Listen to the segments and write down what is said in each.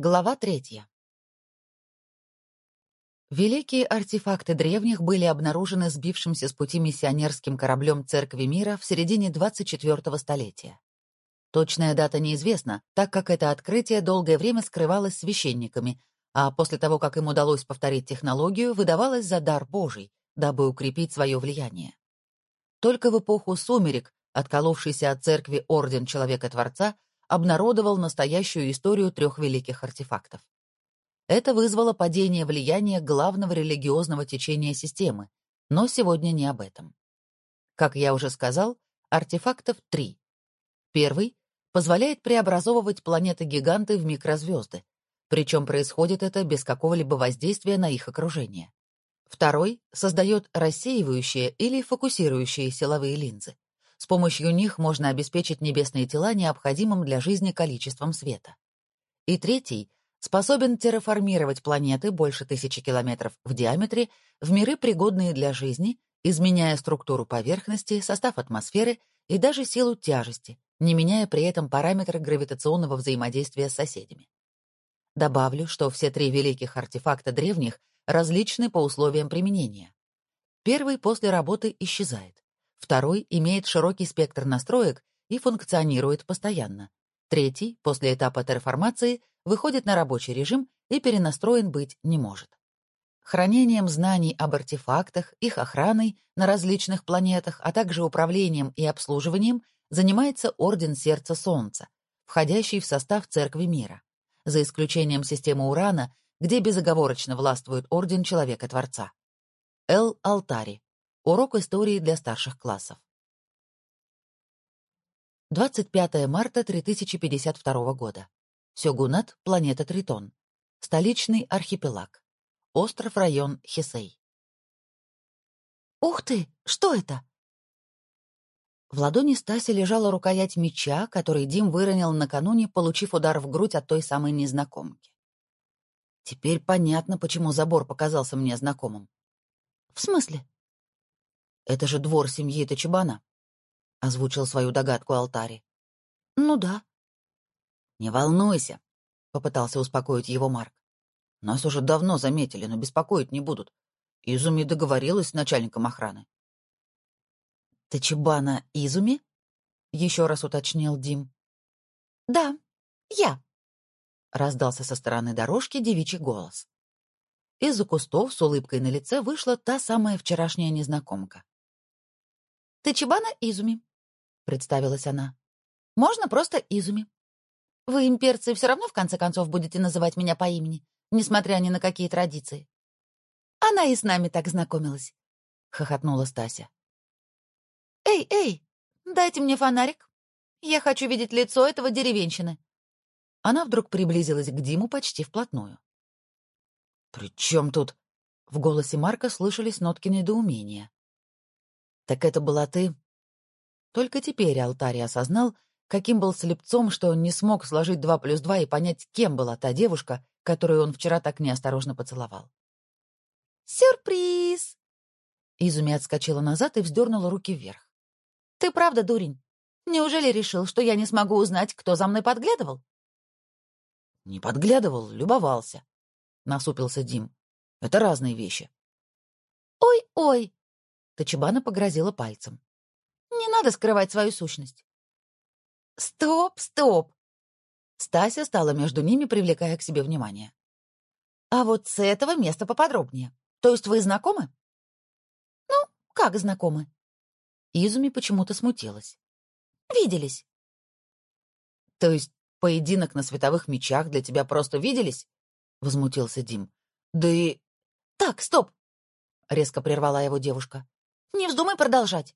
Глава третья. Великие артефакты древних были обнаружены сбившимся с пути миссионерским кораблем Церкви Мира в середине 24-го столетия. Точная дата неизвестна, так как это открытие долгое время скрывалось священниками, а после того, как им удалось повторить технологию, выдавалось за дар Божий, дабы укрепить свое влияние. Только в эпоху сумерек отколовшийся от церкви Орден Человека-Творца обнародовал настоящую историю трех великих артефактов. Это вызвало падение влияния главного религиозного течения системы, но сегодня не об этом. Как я уже сказал, артефактов три. Первый позволяет преобразовывать планеты-гиганты в микрозвезды, причем происходит это без какого-либо воздействия на их окружение. Второй создает рассеивающие или фокусирующие силовые линзы. С помощью них можно обеспечить небесные тела необходимым для жизни количеством света. И третий способен терраформировать планеты больше тысячи километров в диаметре в миры, пригодные для жизни, изменяя структуру поверхности, состав атмосферы и даже силу тяжести, не меняя при этом параметры гравитационного взаимодействия с соседями. Добавлю, что все три великих артефакта древних различны по условиям применения. Первый после работы исчезает. Второй имеет широкий спектр настроек и функционирует постоянно. Третий, после этапа терраформации, выходит на рабочий режим и перенастроен быть не может. Хранением знаний об артефактах, их охраной на различных планетах, а также управлением и обслуживанием занимается Орден Сердца Солнца, входящий в состав Церкви Мира, за исключением системы Урана, где безоговорочно властвует Орден Человека-Творца. Эл Алтари, Урок истории для старших классов. 25 марта 3052 года. Сёгунат, планета Тритон. Столичный архипелаг. Остров-район Хисей. «Ух ты! Что это?» В ладони Стаси лежала рукоять меча, который Дим выронил накануне, получив удар в грудь от той самой незнакомки. Теперь понятно, почему забор показался мне знакомым. «В смысле?» Это же двор семьи Тачибана, — озвучил свою догадку Алтари. — Ну да. — Не волнуйся, — попытался успокоить его Марк. — Нас уже давно заметили, но беспокоить не будут. Изуми договорилась с начальником охраны. — Тачибана Изуми? — еще раз уточнил Дим. — Да, я, — раздался со стороны дорожки девичий голос. Из-за кустов с улыбкой на лице вышла та самая вчерашняя незнакомка. Тачибана Изуми», — представилась она. «Можно просто Изуми. Вы, имперцы, все равно в конце концов будете называть меня по имени, несмотря ни на какие традиции». «Она и с нами так знакомилась», — хохотнула Стася. «Эй, эй, дайте мне фонарик. Я хочу видеть лицо этого деревенщины». Она вдруг приблизилась к Диму почти вплотную. «При чем тут?» В голосе Марка слышались нотки недоумения. «Так это была ты?» Только теперь Алтарий осознал, каким был слепцом, что он не смог сложить два плюс два и понять, кем была та девушка, которую он вчера так неосторожно поцеловал. «Сюрприз!» Изуми отскочила назад и вздернула руки вверх. «Ты правда, дурень? Неужели решил, что я не смогу узнать, кто за мной подглядывал?» «Не подглядывал, любовался», — насупился Дим. «Это разные вещи». «Ой-ой!» Тачибана погрозила пальцем. «Не надо скрывать свою сущность». «Стоп, стоп!» Стася стала между ними, привлекая к себе внимание. «А вот с этого места поподробнее. То есть вы знакомы?» «Ну, как знакомы?» Изуми почему-то смутилась. «Виделись». «То есть поединок на световых мечах для тебя просто виделись?» — возмутился Дим. «Да и...» «Так, стоп!» — резко прервала его девушка. Не вздумай продолжать.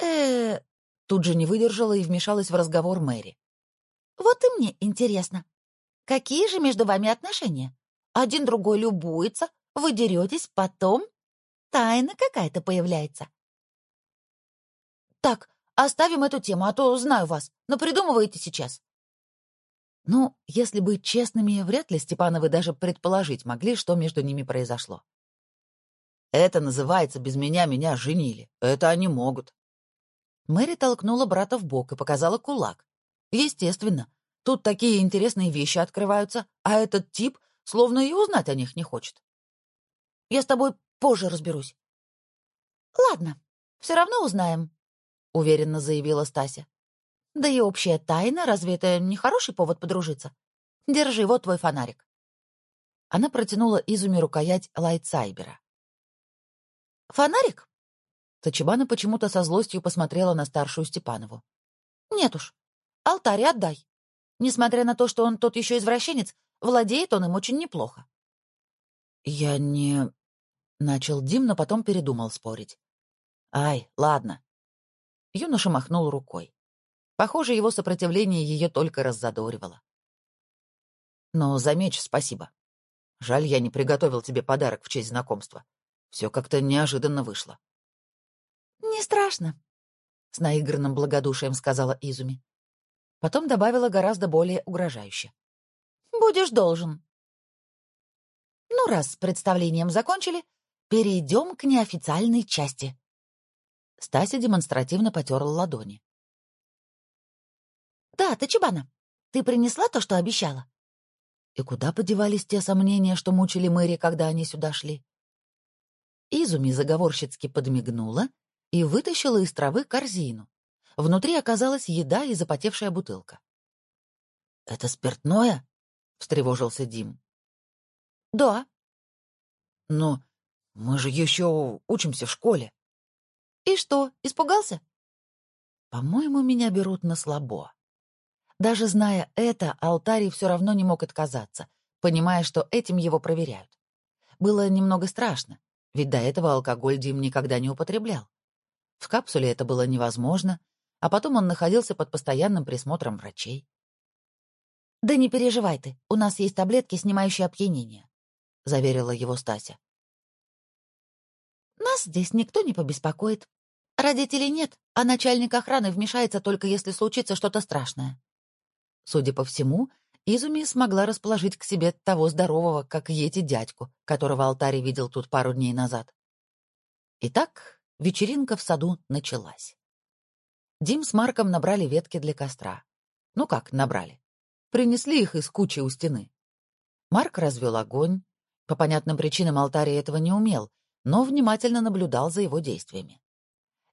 э Тут же не выдержала и вмешалась в разговор Мэри. Вот и мне интересно. Какие же между вами отношения? Один другой любуется, вы деретесь, потом тайна какая-то появляется. Так, оставим эту тему, а то знаю вас, но придумываете сейчас. Ну, если быть честными, вряд ли Степановы даже предположить могли, что между ними произошло. Это называется «без меня меня женили». Это они могут. Мэри толкнула брата в бок и показала кулак. Естественно. Тут такие интересные вещи открываются, а этот тип словно и узнать о них не хочет. Я с тобой позже разберусь. Ладно, все равно узнаем, — уверенно заявила Стася. Да и общая тайна, разве это не хороший повод подружиться? Держи, вот твой фонарик. Она протянула Изуми рукоять лайтсайбера. «Фонарик?» Тачибана почему-то со злостью посмотрела на старшую Степанову. «Нет уж. Алтарь отдай. Несмотря на то, что он тот еще извращенец, владеет он им очень неплохо». «Я не...» — начал Дим, но потом передумал спорить. «Ай, ладно». Юноша махнул рукой. Похоже, его сопротивление ее только раззадоривало. «Но за меч спасибо. Жаль, я не приготовил тебе подарок в честь знакомства. Все как-то неожиданно вышло. «Не страшно», — с наигранным благодушием сказала Изуми. Потом добавила гораздо более угрожающе. «Будешь должен». «Ну, раз с представлением закончили, перейдем к неофициальной части». Стася демонстративно потерла ладони. «Да, Тачибана, ты принесла то, что обещала?» И куда подевались те сомнения, что мучили Мэри, когда они сюда шли? Изуми заговорщицки подмигнула и вытащила из травы корзину. Внутри оказалась еда и запотевшая бутылка. — Это спиртное? — встревожился Дим. — Да. — Но мы же еще учимся в школе. — И что, испугался? — По-моему, меня берут на слабо. Даже зная это, Алтарий все равно не мог отказаться, понимая, что этим его проверяют. Было немного страшно, ведь до этого алкоголь Дим никогда не употреблял. В капсуле это было невозможно, а потом он находился под постоянным присмотром врачей. «Да не переживай ты, у нас есть таблетки, снимающие опьянение», — заверила его Стася. «Нас здесь никто не побеспокоит. Родителей нет, а начальник охраны вмешается только если случится что-то страшное. Судя по всему, Изуми смогла расположить к себе того здорового, как Йети дядьку, которого Алтарий видел тут пару дней назад. Итак, вечеринка в саду началась. Дим с Марком набрали ветки для костра. Ну как набрали? Принесли их из кучи у стены. Марк развел огонь. По понятным причинам Алтарий этого не умел, но внимательно наблюдал за его действиями.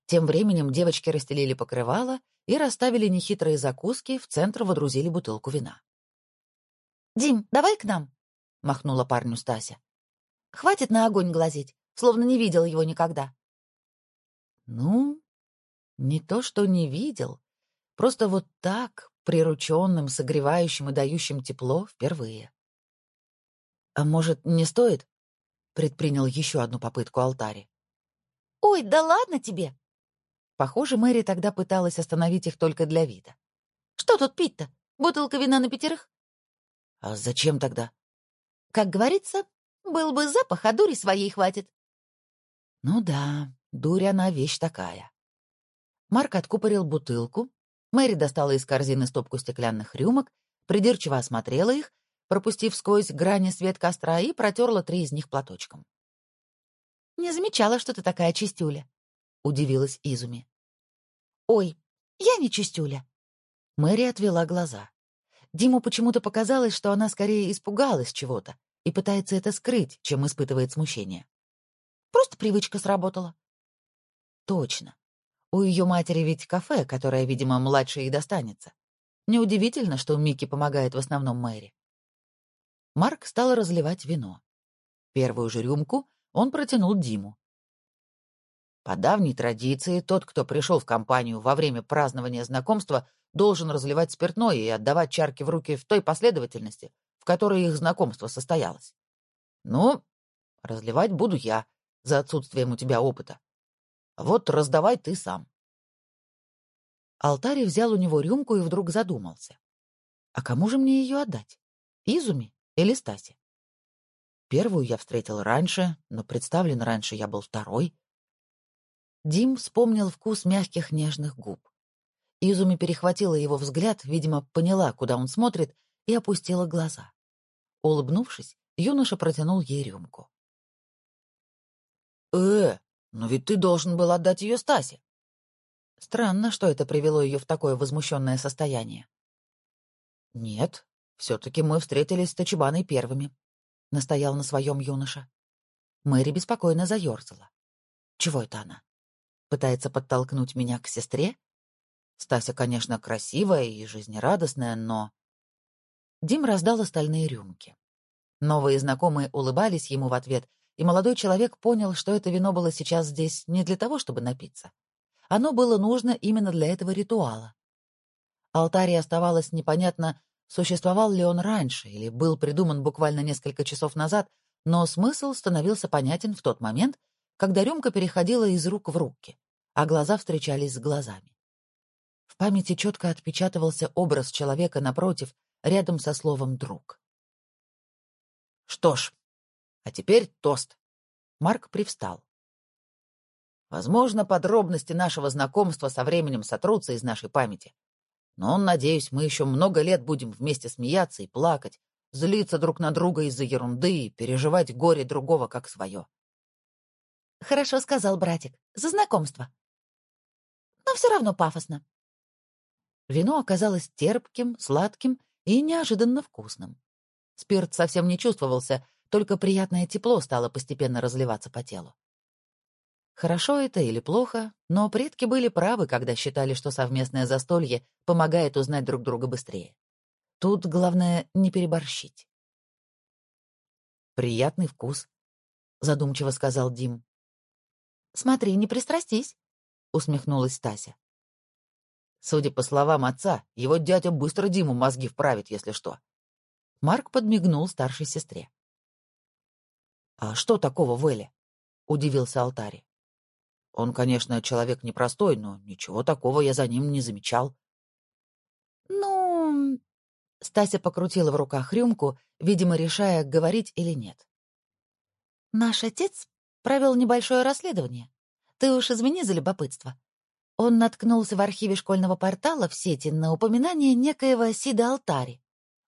Тем временем девочки расстелили покрывало и расставили нехитрые закуски, в центр водрузили бутылку вина. «Дим, давай к нам», — махнула парню Стася. «Хватит на огонь глазеть, словно не видел его никогда». «Ну, не то, что не видел, просто вот так, прирученным, согревающим и дающим тепло, впервые». «А может, не стоит?» — предпринял еще одну попытку алтари. «Ой, да ладно тебе!» Похоже, Мэри тогда пыталась остановить их только для вида. «Что тут пить-то? Бутылка вина на пятерых?» «А зачем тогда?» «Как говорится, был бы запах, а дури своей хватит». «Ну да, дурь она вещь такая». Марк откупорил бутылку, Мэри достала из корзины стопку стеклянных рюмок, придирчиво осмотрела их, пропустив сквозь грани свет костра и протерла три из них платочком. «Не замечала, что ты такая чистюля», — удивилась Изуми. «Ой, я не чистюля». Мэри отвела глаза. Диму почему-то показалось, что она скорее испугалась чего-то и пытается это скрыть, чем испытывает смущение. «Просто привычка сработала». «Точно. У ее матери ведь кафе, которое, видимо, младше ей достанется. Неудивительно, что Микки помогает в основном Мэри». Марк стал разливать вино. Первую же рюмку он протянул Диму. По давней традиции, тот, кто пришел в компанию во время празднования знакомства, должен разливать спиртное и отдавать чарки в руки в той последовательности, в которой их знакомство состоялось. Ну, разливать буду я, за отсутствием у тебя опыта. Вот раздавай ты сам. Алтарь взял у него рюмку и вдруг задумался. А кому же мне ее отдать? Изуми или Стасе? Первую я встретил раньше, но представлен раньше я был второй. Дим вспомнил вкус мягких нежных губ. Изуми перехватила его взгляд, видимо, поняла, куда он смотрит, и опустила глаза. Улыбнувшись, юноша протянул ей рюмку. «Э, но ведь ты должен был отдать ее Стасе». Странно, что это привело ее в такое возмущенное состояние. Нет, все-таки мы встретились с Тачибаной первыми, — настоял на своем юноша. Мэри беспокойно заерзала. Чего это она? Пытается подтолкнуть меня к сестре? Стася, конечно, красивая и жизнерадостная, но... Дим раздал остальные рюмки. Новые знакомые улыбались ему в ответ, и молодой человек понял, что это вино было сейчас здесь не для того, чтобы напиться. Оно было нужно именно для этого ритуала. Алтарий оставалось непонятно, существовал ли он раньше или был придуман буквально несколько часов назад, но смысл становился понятен в тот момент, когда рюмка переходила из рук в руки, а глаза встречались с глазами. В памяти четко отпечатывался образ человека напротив, рядом со словом «друг». «Что ж, а теперь тост». Марк привстал. Возможно, подробности нашего знакомства со временем сотрутся из нашей памяти. Но, надеюсь, мы еще много лет будем вместе смеяться и плакать, злиться друг на друга из-за ерунды и переживать горе другого как свое. Хорошо сказал братик. За знакомство. Но все равно пафосно. Вино оказалось терпким, сладким и неожиданно вкусным. Спирт совсем не чувствовался, только приятное тепло стало постепенно разливаться по телу. Хорошо это или плохо, но предки были правы, когда считали, что совместное застолье помогает узнать друг друга быстрее. Тут главное не переборщить. «Приятный вкус», — задумчиво сказал Дим. «Смотри, не пристрастись», — усмехнулась Тася. Судя по словам отца, его дядя быстро Диму мозги вправит, если что. Марк подмигнул старшей сестре. «А что такого в Эле?» — удивился Алтари. Он, конечно, человек непростой, но ничего такого я за ним не замечал. «Ну...» Стася покрутила в руках рюмку, видимо, решая, говорить или нет. «Наш отец провел небольшое расследование. Ты уж извини за любопытство. Он наткнулся в архиве школьного портала в сети на упоминание некоего Сида Алтари.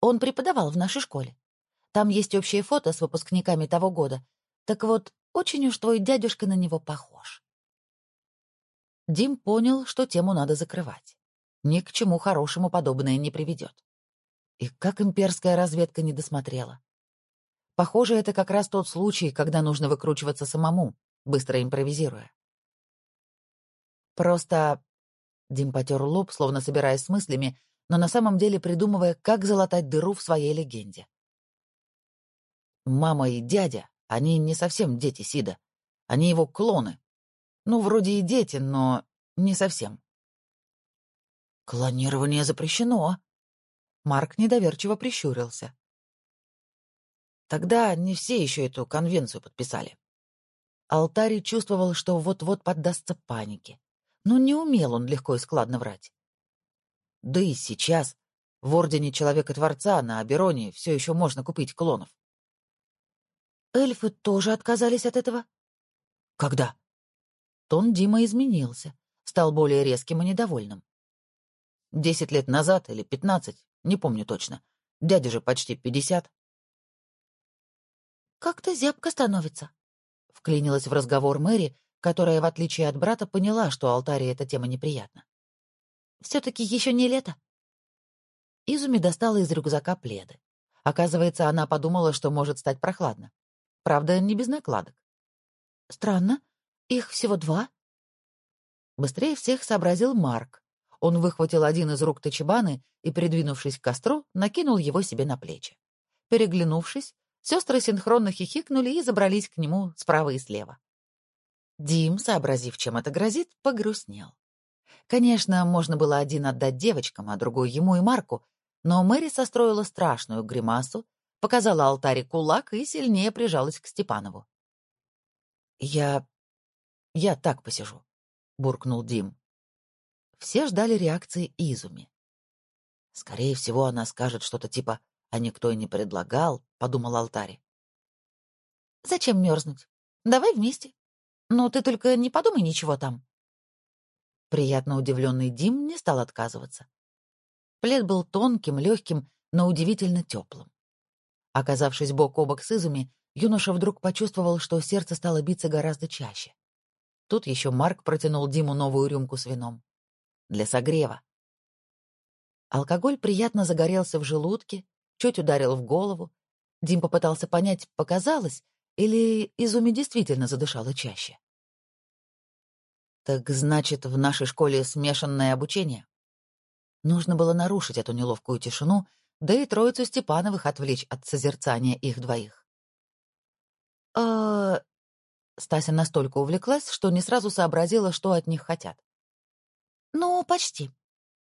Он преподавал в нашей школе. Там есть общее фото с выпускниками того года. Так вот, очень уж твой дядюшка на него похож. Дим понял, что тему надо закрывать. Ни к чему хорошему подобное не приведет. И как имперская разведка не досмотрела. Похоже, это как раз тот случай, когда нужно выкручиваться самому, быстро импровизируя. Просто... Дим потер лоб, словно собираясь с мыслями, но на самом деле придумывая, как залатать дыру в своей легенде. Мама и дядя, они не совсем дети Сида. Они его клоны, ну, вроде и дети, но не совсем. «Клонирование запрещено». Марк недоверчиво прищурился. Тогда не все еще эту конвенцию подписали. Алтарий чувствовал, что вот-вот поддастся панике. Но не умел он легко и складно врать. Да и сейчас в Ордене Человека-Творца на Абероне все еще можно купить клонов. Эльфы тоже отказались от этого? Когда? Тон Дима изменился, стал более резким и недовольным. Десять лет назад или пятнадцать, не помню точно. Дяде же почти пятьдесят. «Как-то зябко становится», — вклинилась в разговор Мэри, которая, в отличие от брата, поняла, что алтаре эта тема неприятна. «Все-таки еще не лето». Изуми достала из рюкзака пледы. Оказывается, она подумала, что может стать прохладно. Правда, не без накладок. «Странно. Их всего два? Быстрее всех сообразил Марк. Он выхватил один из рук Тачибаны и, придвинувшись к костру, накинул его себе на плечи. Переглянувшись, сестры синхронно хихикнули и забрались к нему справа и слева. Дим, сообразив, чем это грозит, погрустнел. Конечно, можно было один отдать девочкам, а другой ему и Марку, но Мэри состроила страшную гримасу, показала алтаре кулак и сильнее прижалась к Степанову. «Я я так посижу», — буркнул Дим. Все ждали реакции Изуми. «Скорее всего, она скажет что-то типа «а никто и не предлагал», — подумал Алтари. «Зачем мерзнуть? Давай вместе. Но ты только не подумай ничего там». Приятно удивленный Дим не стал отказываться. Плед был тонким, легким, но удивительно теплым. Оказавшись бок о бок с Изуми, юноша вдруг почувствовал, что сердце стало биться гораздо чаще. Тут еще Марк протянул Диму новую рюмку с вином. Для согрева. Алкоголь приятно загорелся в желудке, чуть ударил в голову. Дим попытался понять, показалось, или Изуми действительно задышала чаще. «Так значит, в нашей школе смешанное обучение?» Нужно было нарушить эту неловкую тишину, да и троицу Степановых отвлечь от созерцания их двоих. «А...» Стася настолько увлеклась, что не сразу сообразила, что от них хотят. «Ну, почти.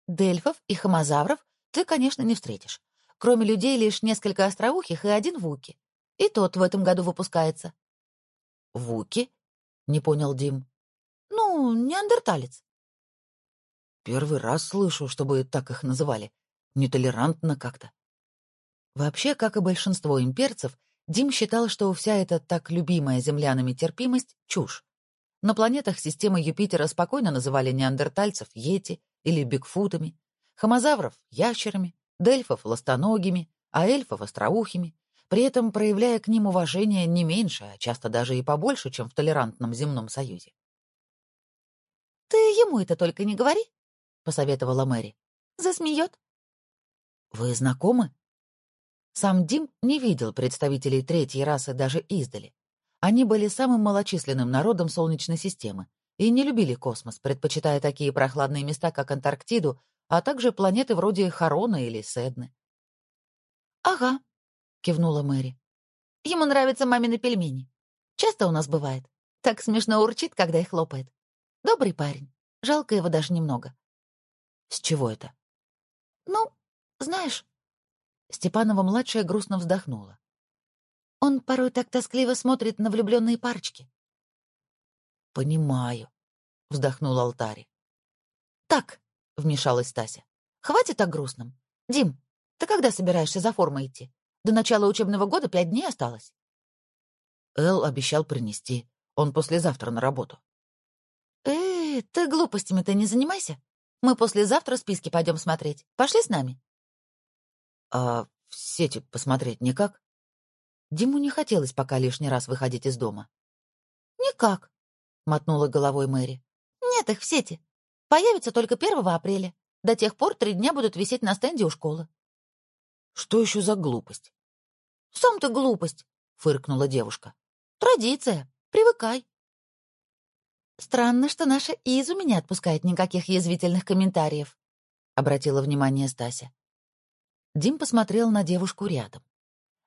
Дельфов и хомозавров ты, конечно, не встретишь. Кроме людей лишь несколько остроухих и один Вуки. И тот в этом году выпускается». «Вуки?» — не понял Дим. «Ну, неандерталец». «Первый раз слышу, чтобы так их называли. Нетолерантно как-то». Вообще, как и большинство имперцев, Дим считал, что вся эта так любимая землянами терпимость — чушь. На планетах системы Юпитера спокойно называли неандертальцев йети или бигфутами, хомозавров — ящерами, дельфов — ластоногими, а эльфов — остроухими, при этом проявляя к ним уважение не меньше, а часто даже и побольше, чем в толерантном земном союзе. «Ты ему это только не говори», — посоветовала Мэри. «Засмеет». «Вы знакомы?» Сам Дим не видел представителей третьей расы даже издали. Они были самым малочисленным народом Солнечной системы и не любили космос, предпочитая такие прохладные места, как Антарктиду, а также планеты вроде Харона или Седны. «Ага», — кивнула Мэри. «Ему нравятся мамины пельмени. Часто у нас бывает. Так смешно урчит, когда их лопает. Добрый парень. Жалко его даже немного». «С чего это?» «Ну, знаешь, Степанова-младшая грустно вздохнула. «Он порой так тоскливо смотрит на влюбленные парочки». «Понимаю», — вздохнул Алтари. «Так», — вмешалась Тася, — «хватит о грустном. Дим, ты когда собираешься за формой идти? До начала учебного года пять дней осталось». Эл обещал принести. Он послезавтра на работу. «Э, ты глупостями-то не занимайся. Мы послезавтра списки пойдем смотреть. Пошли с нами?» А в сети посмотреть никак? Диму не хотелось пока лишний раз выходить из дома. «Никак», — мотнула головой Мэри. «Нет их в сети. Появится только 1 апреля. До тех пор три дня будут висеть на стенде у школы». «Что еще за глупость?» «Сам ты глупость», — фыркнула девушка. «Традиция. Привыкай». «Странно, что наша Изу меня отпускает никаких язвительных комментариев», — обратила внимание Стася. Дим посмотрел на девушку рядом.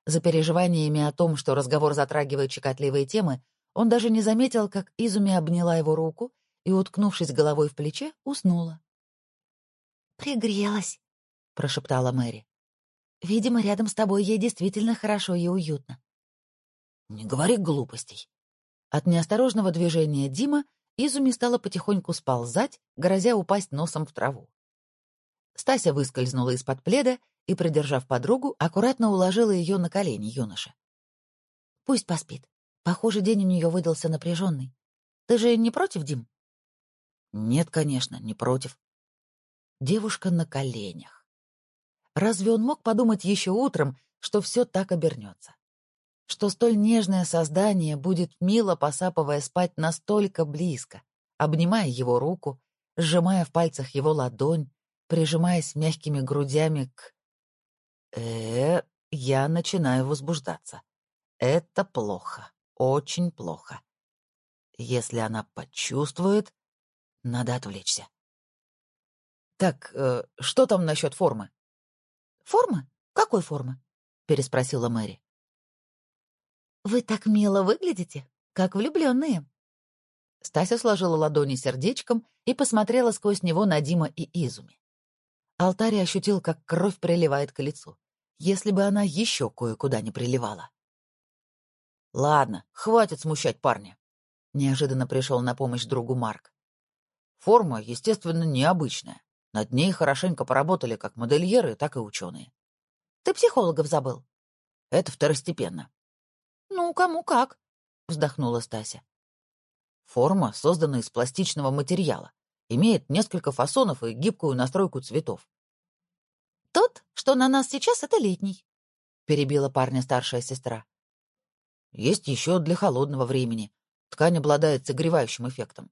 За переживаниями о том, что разговор затрагивает щекотливые темы, он даже не заметил, как Изуми обняла его руку и, уткнувшись головой в плече, уснула. «Пригрелась», — прошептала Мэри. «Видимо, рядом с тобой ей действительно хорошо и уютно». «Не говори глупостей». От неосторожного движения Дима Изуми стала потихоньку сползать, грозя упасть носом в траву. Стася выскользнула из-под пледа и, придержав подругу, аккуратно уложила ее на колени юноша. «Пусть поспит. Похоже, день у нее выдался напряженный. Ты же не против, Дим?» «Нет, конечно, не против». Девушка на коленях. Разве он мог подумать еще утром, что все так обернется? Что столь нежное создание будет мило посапывая спать настолько близко, обнимая его руку, сжимая в пальцах его ладонь, прижимаясь мягкими грудями к э я начинаю возбуждаться. Это плохо, очень плохо. Если она почувствует, надо отвлечься. Так, э, что там насчет формы? Формы? Какой формы? переспросила Мэри. Вы так мило выглядите, как влюбленные. Стася сложила ладони сердечком и посмотрела сквозь него на Дима и Изуми. Алтарь ощутил, как кровь приливает к лицу если бы она еще кое-куда не приливала. «Ладно, хватит смущать парня», — неожиданно пришел на помощь другу Марк. «Форма, естественно, необычная. Над ней хорошенько поработали как модельеры, так и ученые. Ты психологов забыл?» «Это второстепенно». «Ну, кому как», — вздохнула Стася. Форма создана из пластичного материала, имеет несколько фасонов и гибкую настройку цветов. Тот, что на нас сейчас, это летний, — перебила парня старшая сестра. Есть еще для холодного времени. Ткань обладает согревающим эффектом.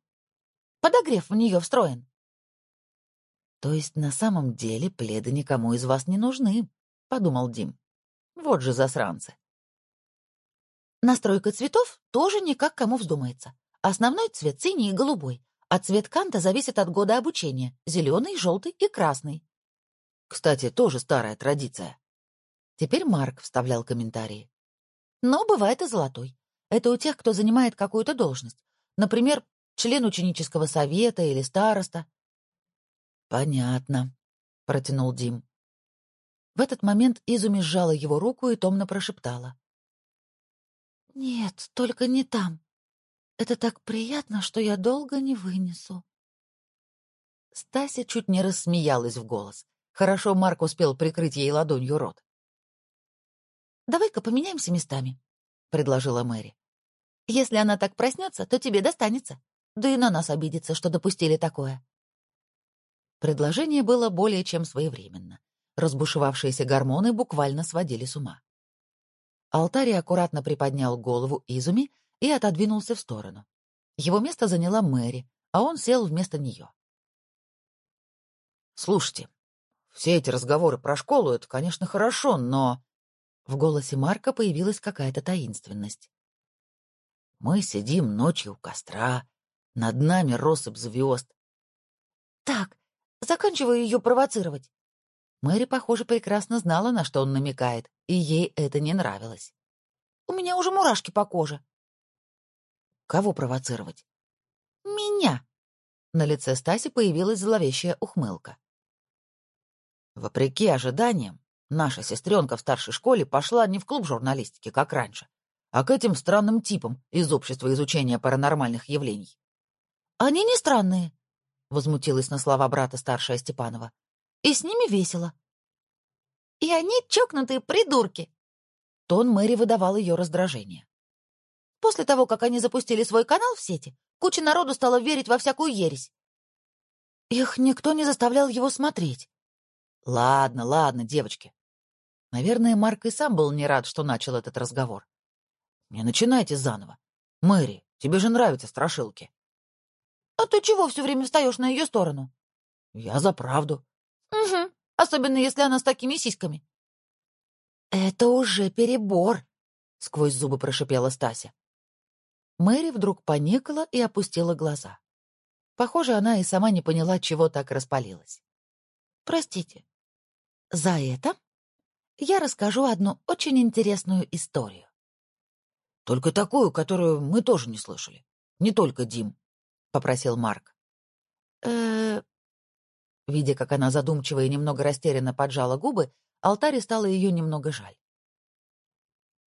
Подогрев в нее встроен. То есть на самом деле пледы никому из вас не нужны, подумал Дим. Вот же засранцы. Настройка цветов тоже никак кому вздумается. Основной цвет синий и голубой, а цвет канта зависит от года обучения — зеленый, желтый и красный. Кстати, тоже старая традиция. Теперь Марк вставлял комментарии. Но бывает и золотой. Это у тех, кто занимает какую-то должность. Например, член ученического совета или староста. «Понятно», — протянул Дим. В этот момент Изуми сжала его руку и томно прошептала. «Нет, только не там. Это так приятно, что я долго не вынесу». Стася чуть не рассмеялась в голос. Хорошо Марк успел прикрыть ей ладонью рот. «Давай-ка поменяемся местами», — предложила Мэри. «Если она так проснется, то тебе достанется. Да и на нас обидится, что допустили такое». Предложение было более чем своевременно. Разбушевавшиеся гормоны буквально сводили с ума. Алтари аккуратно приподнял голову Изуми и отодвинулся в сторону. Его место заняла Мэри, а он сел вместо нее. «Слушайте, все эти разговоры про школу — это, конечно, хорошо, но...» В голосе Марка появилась какая-то таинственность. «Мы сидим ночью у костра, над нами россыпь звезд». «Так, Заканчиваю ее провоцировать. Мэри, похоже, прекрасно знала, на что он намекает, и ей это не нравилось. У меня уже мурашки по коже. Кого провоцировать? Меня. На лице Стаси появилась зловещая ухмылка. Вопреки ожиданиям, наша сестренка в старшей школе пошла не в клуб журналистики, как раньше, а к этим странным типам из общества изучения паранормальных явлений. Они не странные, — возмутилась на слова брата старшая Степанова. «И с ними весело». «И они чокнутые придурки!» Тон Мэри выдавал ее раздражение. «После того, как они запустили свой канал в сети, куча народу стала верить во всякую ересь. Их никто не заставлял его смотреть. Ладно, ладно, девочки. Наверное, Марк и сам был не рад, что начал этот разговор. Не начинайте заново. Мэри, тебе же нравятся страшилки. «А ты чего все время встаешь на ее сторону?» «Я за правду». «Угу, особенно если она с такими сиськами». «Это уже перебор», — сквозь зубы прошипела Стася. Мэри вдруг поникла и опустила глаза. Похоже, она и сама не поняла, чего так распалилась. «Простите, за это я расскажу одну очень интересную историю». «Только такую, которую мы тоже не слышали. Не только Дим», — попросил Марк. э Видя, как она задумчиво и немного растерянно поджала губы, Алтаре стало ее немного жаль.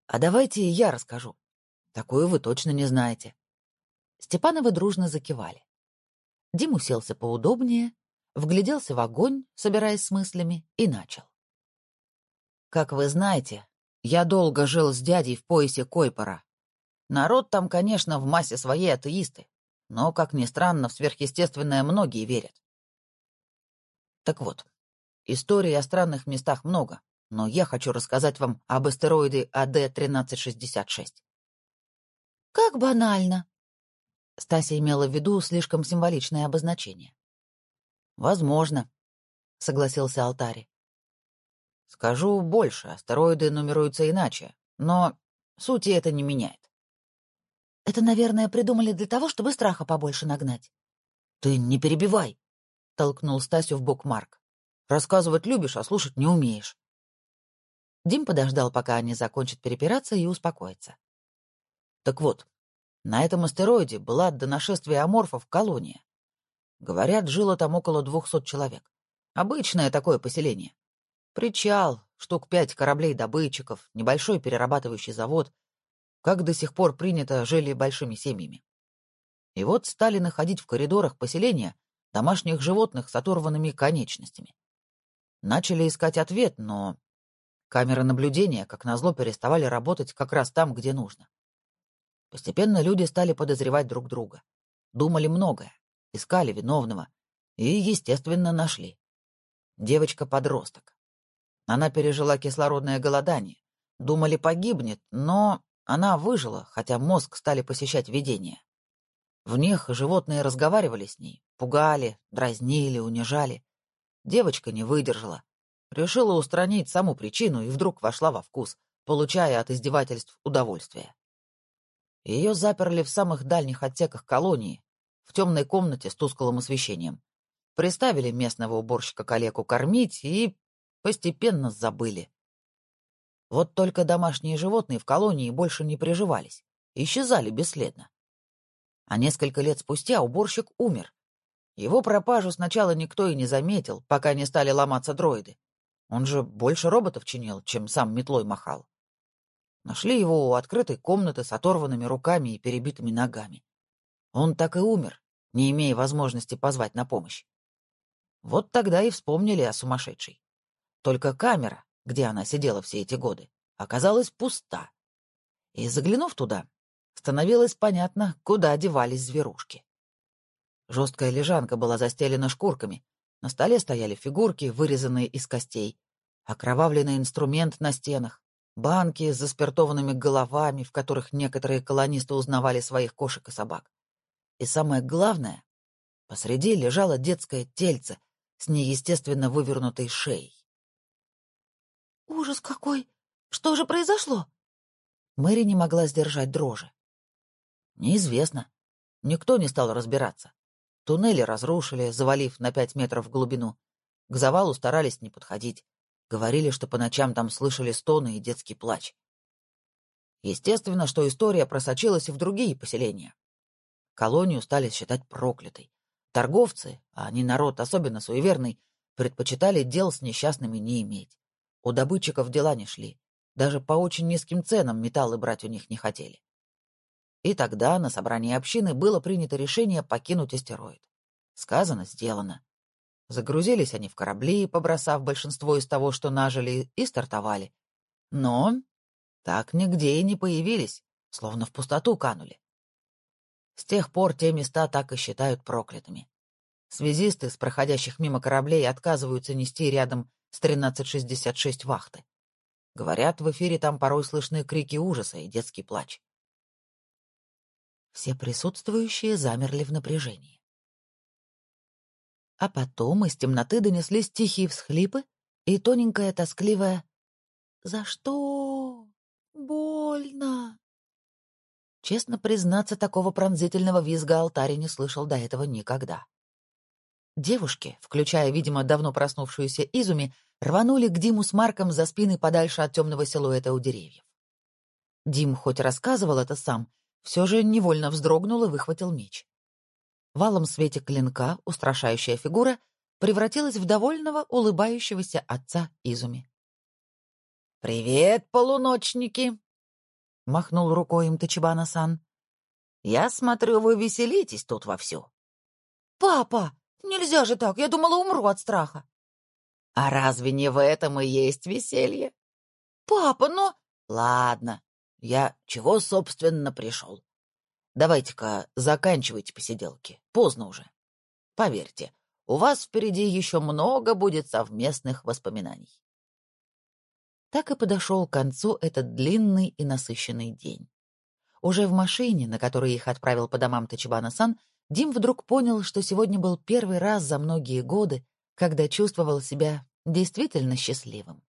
«А давайте я расскажу. Такую вы точно не знаете». Степановы дружно закивали. Дим уселся поудобнее, вгляделся в огонь, собираясь с мыслями, и начал. «Как вы знаете, я долго жил с дядей в поясе Койпора. Народ там, конечно, в массе своей атеисты, но, как ни странно, в сверхъестественное многие верят. Так вот, историй о странных местах много, но я хочу рассказать вам об астероиде АД-1366. Как банально. Стася имела в виду слишком символичное обозначение. Возможно, согласился Алтари. Скажу больше, астероиды нумеруются иначе, но сути это не меняет. Это, наверное, придумали для того, чтобы страха побольше нагнать. — Ты не перебивай, — толкнул Стасю в бок Марк. — Рассказывать любишь, а слушать не умеешь. Дим подождал, пока они закончат перепираться и успокоиться. Так вот, на этом астероиде была до нашествия аморфов колония. Говорят, жило там около двухсот человек. Обычное такое поселение. Причал, штук пять кораблей-добытчиков, небольшой перерабатывающий завод, как до сих пор принято, жили большими семьями. И вот стали находить в коридорах поселения домашних животных с оторванными конечностями. Начали искать ответ, но камеры наблюдения, как назло, переставали работать как раз там, где нужно. Постепенно люди стали подозревать друг друга. Думали многое, искали виновного и, естественно, нашли. Девочка-подросток. Она пережила кислородное голодание. Думали, погибнет, но она выжила, хотя мозг стали посещать видения. В них животные разговаривали с ней, пугали, дразнили, унижали. Девочка не выдержала. Решила устранить саму причину и вдруг вошла во вкус, получая от издевательств удовольствие. Ее заперли в самых дальних отсеках колонии, в темной комнате с тусклым освещением. Приставили местного уборщика калеку кормить и постепенно забыли. Вот только домашние животные в колонии больше не приживались, исчезали бесследно. А несколько лет спустя уборщик умер. Его пропажу сначала никто и не заметил, пока не стали ломаться дроиды. Он же больше роботов чинил, чем сам метлой махал. Нашли его у открытой комнаты с оторванными руками и перебитыми ногами. Он так и умер, не имея возможности позвать на помощь. Вот тогда и вспомнили о сумасшедшей. Только камера, где она сидела все эти годы, оказалась пуста. И, заглянув туда, становилось понятно, куда девались зверушки. Жесткая лежанка была застелена шкурками, на столе стояли фигурки, вырезанные из костей, окровавленный инструмент на стенах, банки с заспиртованными головами, в которых некоторые колонисты узнавали своих кошек и собак. И самое главное, посреди лежало детское тельце с неестественно вывернутой шеей. «Ужас какой! Что же произошло?» Мэри не могла сдержать дрожи. «Неизвестно. Никто не стал разбираться. Туннели разрушили, завалив на пять метров в глубину. К завалу старались не подходить. Говорили, что по ночам там слышали стоны и детский плач. Естественно, что история просочилась и в другие поселения. Колонию стали считать проклятой. Торговцы, а они народ особенно суеверный, предпочитали дел с несчастными не иметь. У добытчиков дела не шли. Даже по очень низким ценам металлы брать у них не хотели. И тогда на собрании общины было принято решение покинуть астероид. Сказано, сделано. Загрузились они в корабли, побросав большинство из того, что нажили, и стартовали. Но так нигде и не появились, словно в пустоту канули. С тех пор те места так и считают проклятыми. Связисты с проходящих мимо кораблей отказываются нести рядом с 1366 вахты. Говорят, в эфире там порой слышны крики ужаса и детский плач. Все присутствующие замерли в напряжении. А потом из темноты донеслись тихие всхлипы и тоненькая тоскливая «За что? Больно!» Честно признаться, такого пронзительного визга алтаря не слышал до этого никогда. Девушки, включая, видимо, давно проснувшуюся Изуми, рванули к Диму с Марком за спины подальше от темного силуэта у деревьев. Дим хоть рассказывал это сам, все же невольно вздрогнул и выхватил меч. В алом свете клинка устрашающая фигура превратилась в довольного, улыбающегося отца Изуми. «Привет, полуночники!» — махнул рукой им Тачибана-сан. «Я смотрю, вы веселитесь тут вовсю». «Папа, нельзя же так, я думала, умру от страха». «А разве не в этом и есть веселье?» «Папа, но...» «Ладно, я чего, собственно, пришел? Давайте-ка заканчивайте посиделки. Поздно уже. Поверьте, у вас впереди еще много будет совместных воспоминаний. Так и подошел к концу этот длинный и насыщенный день. Уже в машине, на которой их отправил по домам Тачибана-сан, Дим вдруг понял, что сегодня был первый раз за многие годы, когда чувствовал себя действительно счастливым.